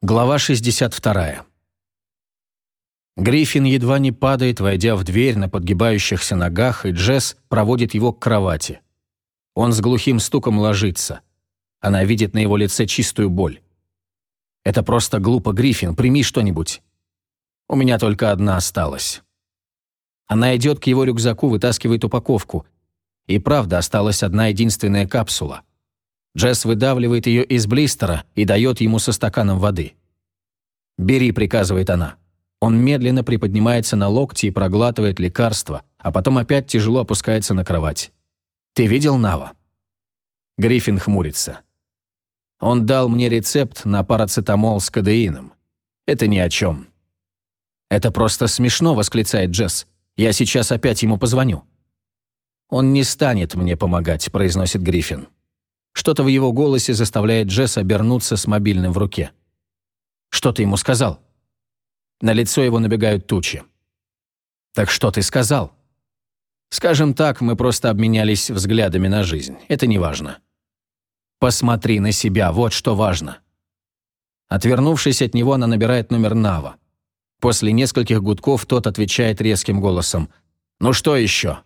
Глава 62. Гриффин едва не падает, войдя в дверь на подгибающихся ногах, и Джесс проводит его к кровати. Он с глухим стуком ложится. Она видит на его лице чистую боль. «Это просто глупо, Гриффин, прими что-нибудь. У меня только одна осталась». Она идет к его рюкзаку, вытаскивает упаковку. И правда, осталась одна единственная капсула. Джесс выдавливает ее из блистера и дает ему со стаканом воды. «Бери», — приказывает она. Он медленно приподнимается на локти и проглатывает лекарство, а потом опять тяжело опускается на кровать. «Ты видел Нава?» Гриффин хмурится. «Он дал мне рецепт на парацетамол с кадеином. Это ни о чем». «Это просто смешно», — восклицает Джесс. «Я сейчас опять ему позвоню». «Он не станет мне помогать», — произносит Гриффин. Что-то в его голосе заставляет Джесс обернуться с мобильным в руке. «Что ты ему сказал?» На лицо его набегают тучи. «Так что ты сказал?» «Скажем так, мы просто обменялись взглядами на жизнь. Это не важно». «Посмотри на себя, вот что важно». Отвернувшись от него, она набирает номер Нава. После нескольких гудков тот отвечает резким голосом. «Ну что еще?»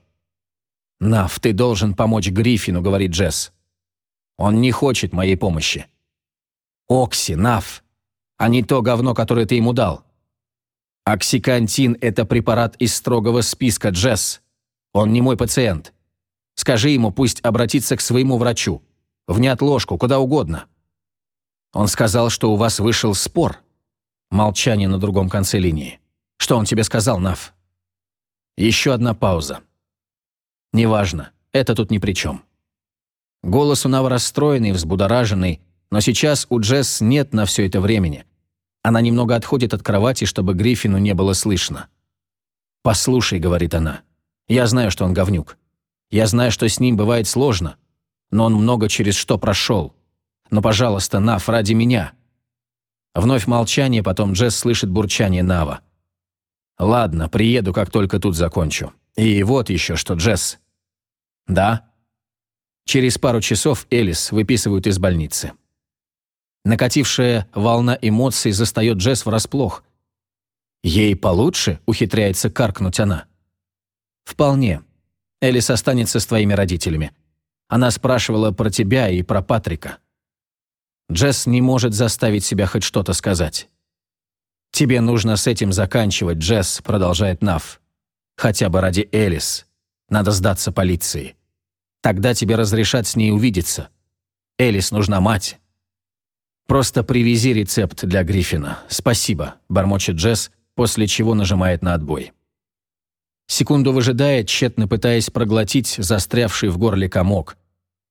«Нав, ты должен помочь Гриффину», — говорит Джесс. Он не хочет моей помощи. Окси, Нав, а не то говно, которое ты ему дал. Оксикантин – это препарат из строгого списка, Джесс. Он не мой пациент. Скажи ему, пусть обратится к своему врачу. В неотложку, куда угодно. Он сказал, что у вас вышел спор. Молчание на другом конце линии. Что он тебе сказал, Нав? Еще одна пауза. Неважно, это тут ни при чем. Голос у Нава расстроенный, взбудораженный, но сейчас у Джесс нет на все это времени. Она немного отходит от кровати, чтобы Гриффину не было слышно. «Послушай», — говорит она, — «я знаю, что он говнюк. Я знаю, что с ним бывает сложно, но он много через что прошел. Но, пожалуйста, Нав, ради меня». Вновь молчание, потом Джесс слышит бурчание Нава. «Ладно, приеду, как только тут закончу. И вот еще что, Джесс». «Да?» Через пару часов Элис выписывают из больницы. Накатившая волна эмоций застает Джесс врасплох. «Ей получше?» – ухитряется каркнуть она. «Вполне. Элис останется с твоими родителями. Она спрашивала про тебя и про Патрика». Джесс не может заставить себя хоть что-то сказать. «Тебе нужно с этим заканчивать, Джесс», – продолжает Нав. «Хотя бы ради Элис. Надо сдаться полиции». Тогда тебе разрешат с ней увидеться. Элис нужна мать. Просто привези рецепт для Гриффина. Спасибо, бормочет Джесс, после чего нажимает на отбой. Секунду выжидает, тщетно пытаясь проглотить застрявший в горле комок.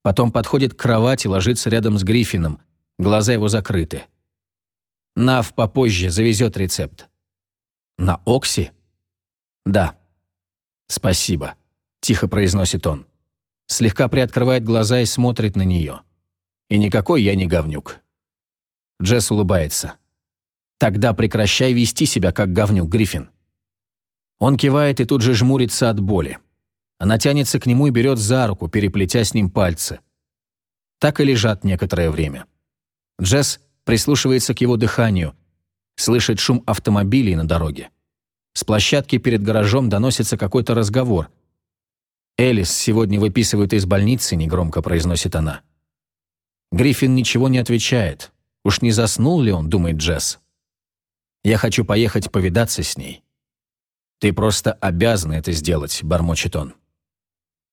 Потом подходит к кровати, ложится рядом с Гриффином. Глаза его закрыты. Нав попозже завезет рецепт. На Окси? Да. Спасибо, тихо произносит он слегка приоткрывает глаза и смотрит на нее. И никакой я не говнюк. Джесс улыбается. Тогда прекращай вести себя как говнюк, Гриффин. Он кивает и тут же жмурится от боли. Она тянется к нему и берет за руку, переплетя с ним пальцы. Так и лежат некоторое время. Джесс прислушивается к его дыханию, слышит шум автомобилей на дороге. С площадки перед гаражом доносится какой-то разговор – «Элис сегодня выписывают из больницы», — негромко произносит она. Гриффин ничего не отвечает. Уж не заснул ли он, думает Джесс. «Я хочу поехать повидаться с ней». «Ты просто обязан это сделать», — бормочет он.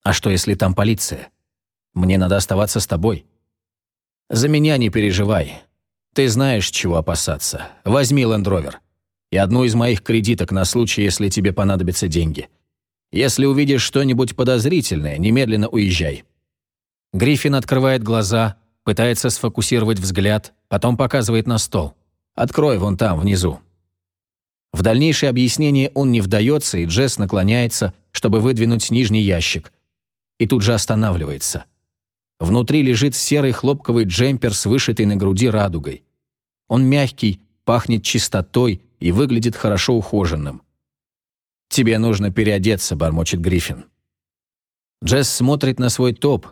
«А что, если там полиция? Мне надо оставаться с тобой». «За меня не переживай. Ты знаешь, чего опасаться. Возьми лендровер. И одну из моих кредиток на случай, если тебе понадобятся деньги. Если увидишь что-нибудь подозрительное, немедленно уезжай». Гриффин открывает глаза, пытается сфокусировать взгляд, потом показывает на стол. «Открой вон там, внизу». В дальнейшее объяснение он не вдается, и Джесс наклоняется, чтобы выдвинуть нижний ящик. И тут же останавливается. Внутри лежит серый хлопковый джемпер с вышитой на груди радугой. Он мягкий, пахнет чистотой и выглядит хорошо ухоженным. «Тебе нужно переодеться», — бормочет Гриффин. Джесс смотрит на свой топ,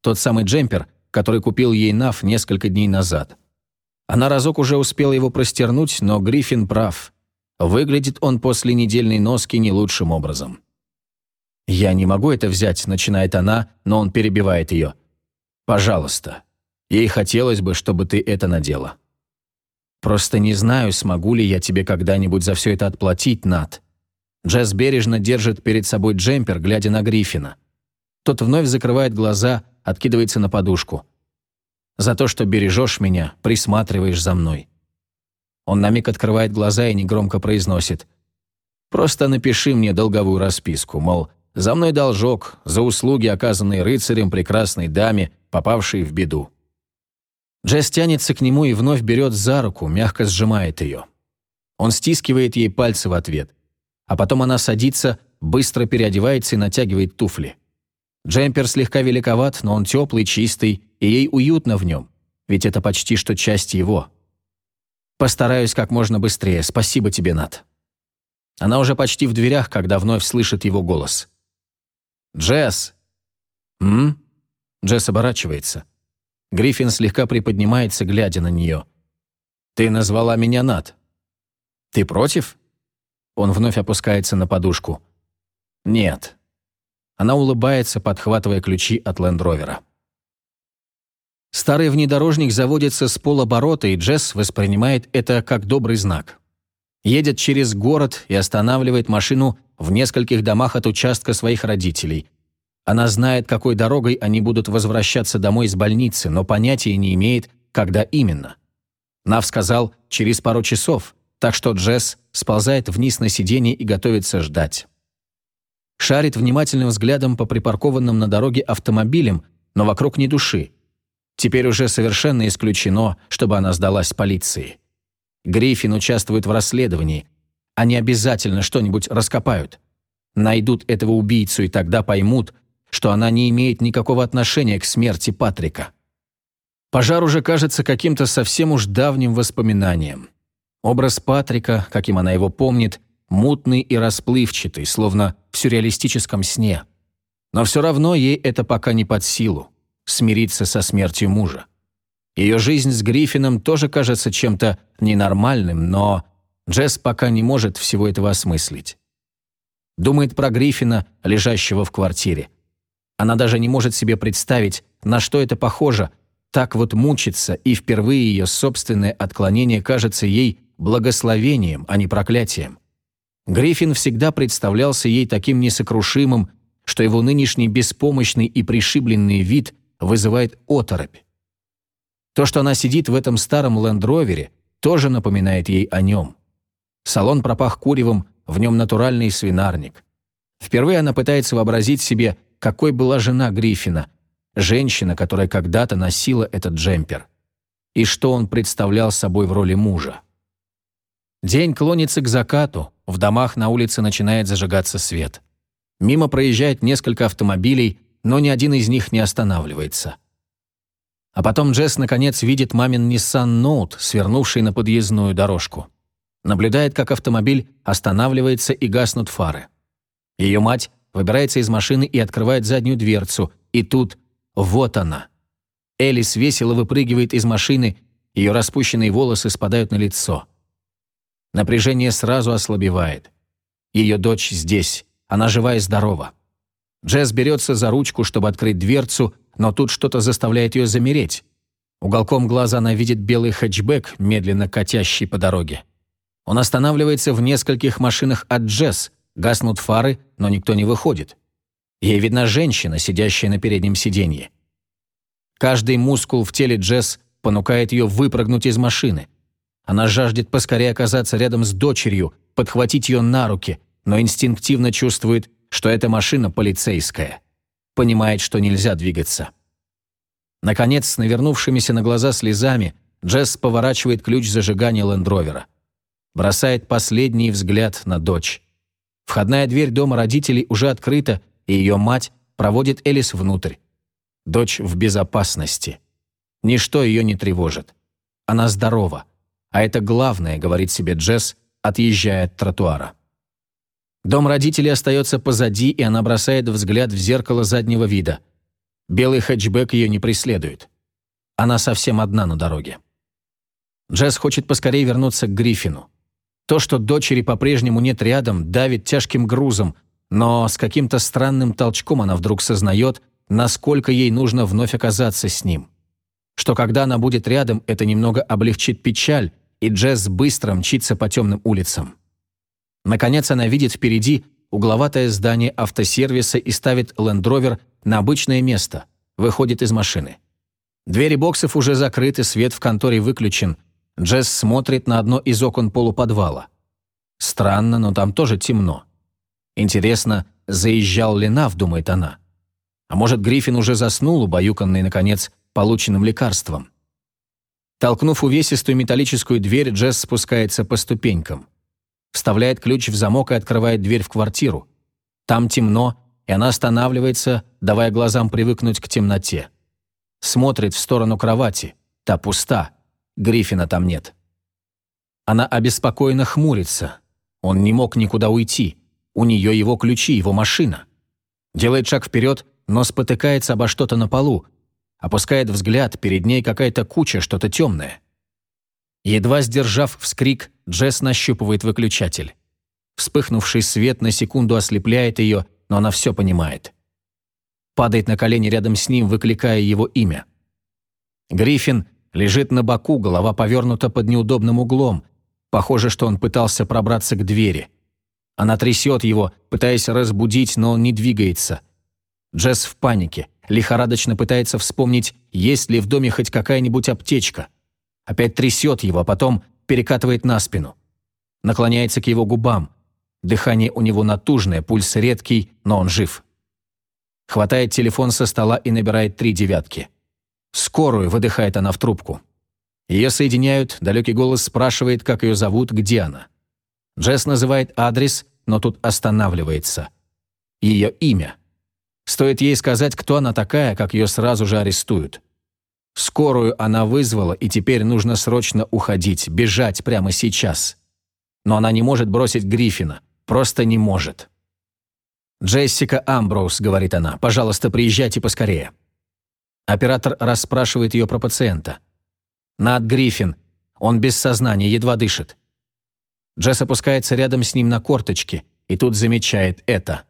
тот самый джемпер, который купил ей Нав несколько дней назад. Она разок уже успела его простернуть, но Гриффин прав. Выглядит он после недельной носки не лучшим образом. «Я не могу это взять», — начинает она, но он перебивает ее. «Пожалуйста. Ей хотелось бы, чтобы ты это надела». «Просто не знаю, смогу ли я тебе когда-нибудь за все это отплатить, Нат». Джесс бережно держит перед собой джемпер, глядя на Гриффина. Тот вновь закрывает глаза, откидывается на подушку. «За то, что бережешь меня, присматриваешь за мной». Он на миг открывает глаза и негромко произносит. «Просто напиши мне долговую расписку, мол, за мной должок, за услуги, оказанные рыцарем прекрасной даме, попавшей в беду». Джесс тянется к нему и вновь берет за руку, мягко сжимает ее. Он стискивает ей пальцы в ответ. А потом она садится, быстро переодевается и натягивает туфли. Джемпер слегка великоват, но он теплый, чистый, и ей уютно в нем, ведь это почти что часть его. Постараюсь как можно быстрее. Спасибо тебе, Нат. Она уже почти в дверях, когда вновь слышит его голос. «Джесс!» «М?» Джесс оборачивается. Гриффин слегка приподнимается, глядя на нее. «Ты назвала меня Нат. Ты против?» Он вновь опускается на подушку. «Нет». Она улыбается, подхватывая ключи от лендровера. Старый внедорожник заводится с полоборота, и Джесс воспринимает это как добрый знак. Едет через город и останавливает машину в нескольких домах от участка своих родителей. Она знает, какой дорогой они будут возвращаться домой из больницы, но понятия не имеет, когда именно. Нав сказал «через пару часов», так что Джесс сползает вниз на сиденье и готовится ждать. Шарит внимательным взглядом по припаркованным на дороге автомобилям, но вокруг ни души. Теперь уже совершенно исключено, чтобы она сдалась полиции. Гриффин участвует в расследовании. Они обязательно что-нибудь раскопают. Найдут этого убийцу и тогда поймут, что она не имеет никакого отношения к смерти Патрика. Пожар уже кажется каким-то совсем уж давним воспоминанием. Образ Патрика, каким она его помнит, мутный и расплывчатый, словно в сюрреалистическом сне. Но все равно ей это пока не под силу смириться со смертью мужа. Ее жизнь с Гриффином тоже кажется чем-то ненормальным, но Джесс пока не может всего этого осмыслить. Думает про Гриффина, лежащего в квартире. Она даже не может себе представить, на что это похоже, так вот мучиться, и впервые ее собственное отклонение кажется ей благословением, а не проклятием. Гриффин всегда представлялся ей таким несокрушимым, что его нынешний беспомощный и пришибленный вид вызывает оторопь. То, что она сидит в этом старом лендровере, тоже напоминает ей о нем. Салон пропах куревом, в нем натуральный свинарник. Впервые она пытается вообразить себе, какой была жена Гриффина, женщина, которая когда-то носила этот джемпер. И что он представлял собой в роли мужа. День клонится к закату, в домах на улице начинает зажигаться свет. Мимо проезжает несколько автомобилей, но ни один из них не останавливается. А потом Джесс наконец видит мамин Nissan Note, свернувший на подъездную дорожку. Наблюдает, как автомобиль останавливается и гаснут фары. Ее мать выбирается из машины и открывает заднюю дверцу, и тут вот она. Элис весело выпрыгивает из машины, ее распущенные волосы спадают на лицо. Напряжение сразу ослабевает. Ее дочь здесь, она жива и здорова. Джесс берется за ручку, чтобы открыть дверцу, но тут что-то заставляет ее замереть. Уголком глаза она видит белый хэтчбэк, медленно катящий по дороге. Он останавливается в нескольких машинах от Джесс, гаснут фары, но никто не выходит. Ей видна женщина, сидящая на переднем сиденье. Каждый мускул в теле Джесс понукает ее выпрыгнуть из машины. Она жаждет поскорее оказаться рядом с дочерью, подхватить ее на руки, но инстинктивно чувствует, что эта машина полицейская. Понимает, что нельзя двигаться. Наконец, с навернувшимися на глаза слезами, Джесс поворачивает ключ зажигания лендровера. Бросает последний взгляд на дочь. Входная дверь дома родителей уже открыта, и ее мать проводит Элис внутрь. Дочь в безопасности. Ничто ее не тревожит. Она здорова. А это главное, говорит себе Джесс, отъезжая от тротуара. Дом родителей остается позади, и она бросает взгляд в зеркало заднего вида. Белый хэтчбэк ее не преследует. Она совсем одна на дороге. Джесс хочет поскорее вернуться к Гриффину. То, что дочери по-прежнему нет рядом, давит тяжким грузом, но с каким-то странным толчком она вдруг сознает, насколько ей нужно вновь оказаться с ним. Что когда она будет рядом, это немного облегчит печаль, и Джесс быстро мчится по темным улицам. Наконец она видит впереди угловатое здание автосервиса и ставит лендровер на обычное место, выходит из машины. Двери боксов уже закрыты, свет в конторе выключен. Джесс смотрит на одно из окон полуподвала. Странно, но там тоже темно. Интересно, заезжал ли Нав, думает она. А может, Гриффин уже заснул, убаюканный, наконец, полученным лекарством. Толкнув увесистую металлическую дверь, Джесс спускается по ступенькам. Вставляет ключ в замок и открывает дверь в квартиру. Там темно, и она останавливается, давая глазам привыкнуть к темноте. Смотрит в сторону кровати. Та пуста. Гриффина там нет. Она обеспокоенно хмурится. Он не мог никуда уйти. У нее его ключи, его машина. Делает шаг вперед, но спотыкается обо что-то на полу. Опускает взгляд, перед ней какая-то куча, что-то темное. Едва сдержав вскрик, Джесс нащупывает выключатель. Вспыхнувший свет на секунду ослепляет ее, но она все понимает. Падает на колени рядом с ним, выкликая его имя. Гриффин лежит на боку, голова повернута под неудобным углом. Похоже, что он пытался пробраться к двери. Она трясет его, пытаясь разбудить, но он не двигается. Джесс в панике, лихорадочно пытается вспомнить, есть ли в доме хоть какая-нибудь аптечка. Опять трясет его, а потом перекатывает на спину. Наклоняется к его губам. Дыхание у него натужное, пульс редкий, но он жив. Хватает телефон со стола и набирает три девятки. «Скорую», — выдыхает она в трубку. Ее соединяют, далекий голос спрашивает, как ее зовут, где она. Джесс называет адрес, но тут останавливается. Ее имя. Стоит ей сказать, кто она такая, как ее сразу же арестуют. Скорую она вызвала, и теперь нужно срочно уходить, бежать прямо сейчас. Но она не может бросить Гриффина. Просто не может. «Джессика Амброуз», — говорит она, — «пожалуйста, приезжайте поскорее». Оператор расспрашивает ее про пациента. Над Гриффин. Он без сознания, едва дышит. Джесс опускается рядом с ним на корточки и тут замечает это.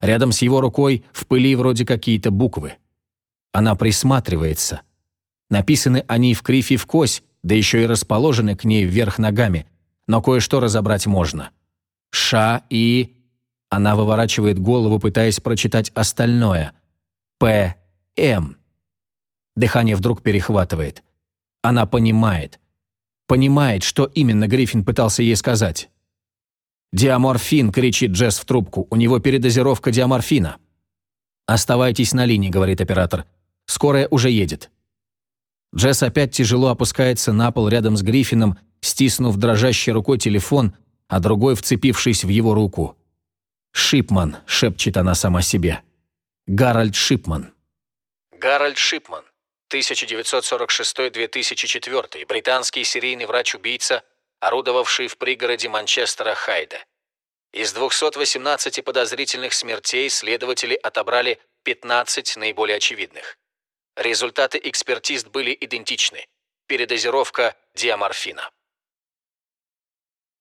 Рядом с его рукой в пыли вроде какие-то буквы. Она присматривается. Написаны они в крифе в кось, да еще и расположены к ней вверх ногами, но кое-что разобрать можно. Ша и... Она выворачивает голову, пытаясь прочитать остальное. П. М. Дыхание вдруг перехватывает. Она понимает. Понимает, что именно Гриффин пытался ей сказать. «Диаморфин!» — кричит Джесс в трубку. «У него передозировка диаморфина!» «Оставайтесь на линии», — говорит оператор. «Скорая уже едет». Джесс опять тяжело опускается на пол рядом с Гриффином, стиснув дрожащей рукой телефон, а другой вцепившись в его руку. «Шипман», — шепчет она сама себе. «Гарольд Шипман». Гарольд Шипман, 1946-2004, британский серийный врач-убийца, орудовавший в пригороде Манчестера Хайда. Из 218 подозрительных смертей следователи отобрали 15 наиболее очевидных. Результаты экспертиз были идентичны. Передозировка диаморфина.